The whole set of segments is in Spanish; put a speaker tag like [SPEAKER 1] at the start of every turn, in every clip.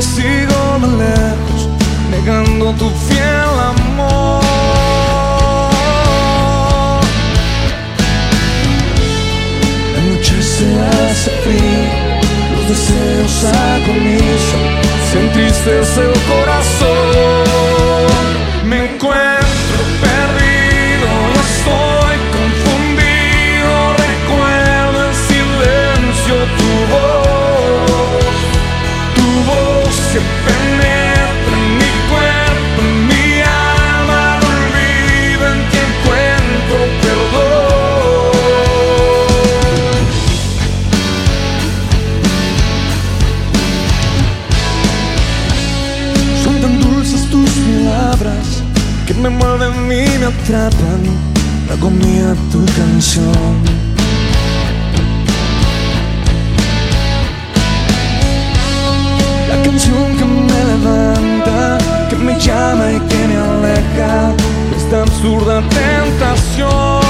[SPEAKER 1] sigo lejos, negando tu fiel amor. La noche se hace fría, los deseos agonizan, se entristece el corazón. Me encuentro palabras que me mueven y me atrapan. Hago mía tu canción. La canción que me levanta, que me llama y que me aleja de esta absurda tentación.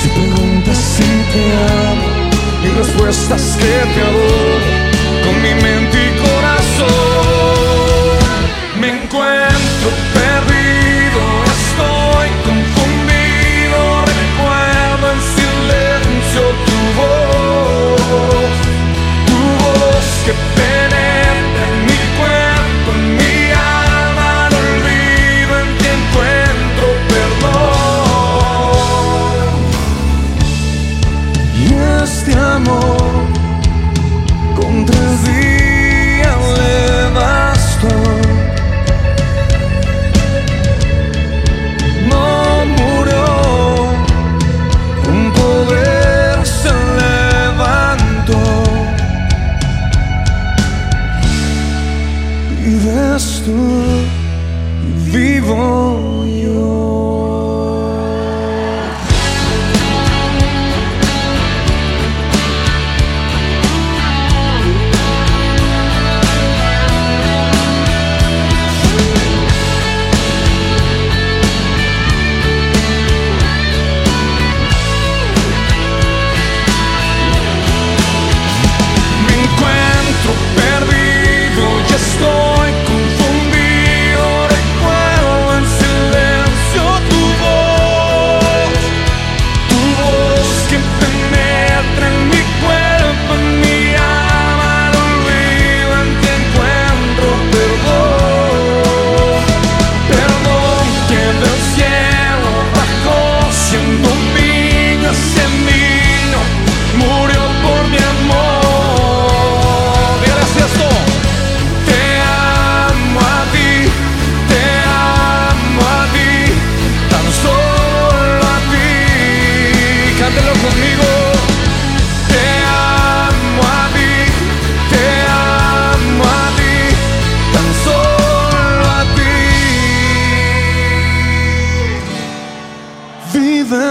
[SPEAKER 1] Si preguntas si te amo, mi respuesta es que te adoro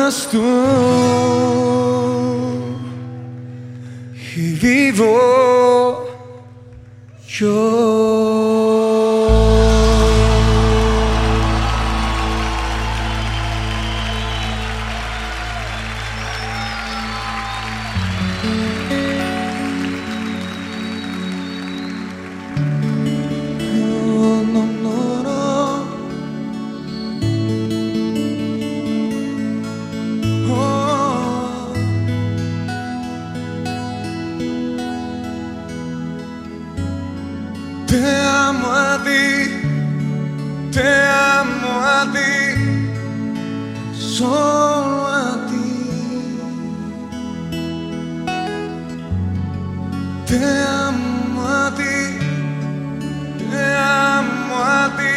[SPEAKER 1] Vives tú y vivo yo. Te amo a ti, te amo a ti, solo a ti. Te amo a ti, te amo a ti,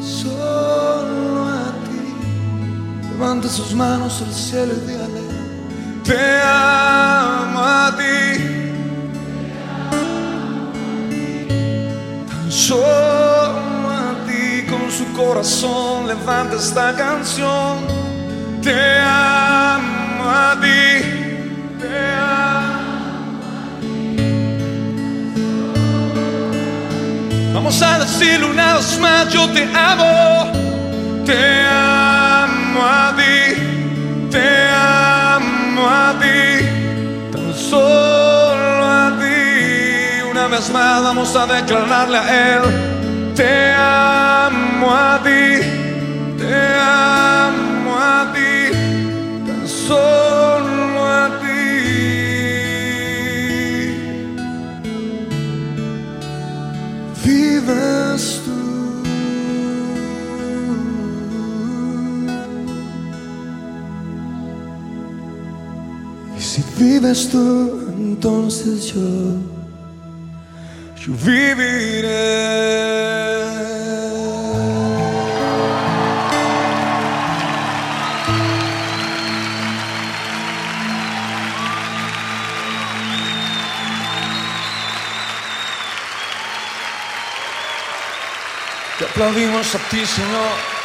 [SPEAKER 1] solo a ti. Levanta sus manos al cielo y dígale, te amo a ti. Solo a ti con su corazón levanta esta canción. Te amo a ti, te amo. Vamos a decirlo una vez más, yo te amo, te amo a ti, te amo a ti, vez más vamos a declararle a Él, te amo a ti, te amo a ti, tan solo a ti. Vives tú. Y si vives tú, entonces yo, yo viviré. Te aplaudimos a ti, Señor.